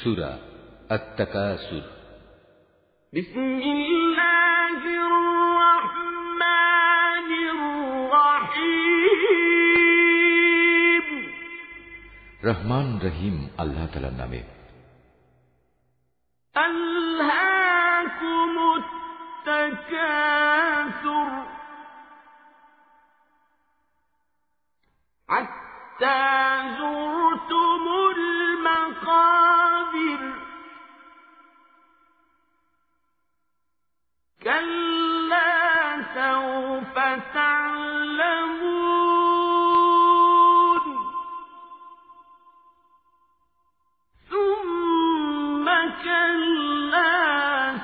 সুরা التكاثر بسم الله الرحمن الرحيم রহমান রহিম আল্লাহ তালার নামে ألهاكم التكاثر حتى زرتم كلا سوف تعلمون ثم كلا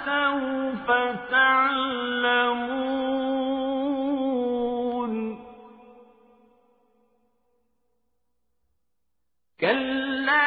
سوف تعلمون كلا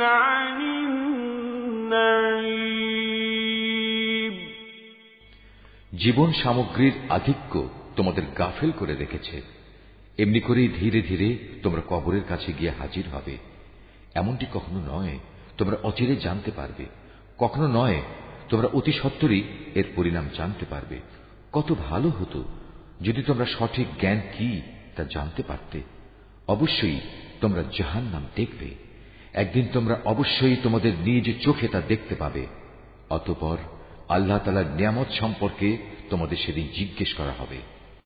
عن النعيم জীবন সামগ্রীর আধিক্য তোমাদের গাফেল করে রেখেছে এমনি করেই ধীরে ধীরে তোমরা কবরের কাছে গিয়ে হাজির হবে এমনটি কখনো নয় তোমরা অচিরে জানতে পারবে কখনো নয় তোমরা অতি সত্তরই এর পরিণাম জানতে পারবে কত ভালো হতো যদি তোমরা সঠিক জ্ঞান কি তা জানতে পারতে অবশ্যই তোমরা জাহান নাম দেখবে একদিন তোমরা অবশ্যই তোমাদের নিজ চোখে তা দেখতে পাবে। অতপর আল্লাহ তালার নিয়ামত সম্পর্কে তোমাদের সেদিন জিজ্ঞেস করা হবে।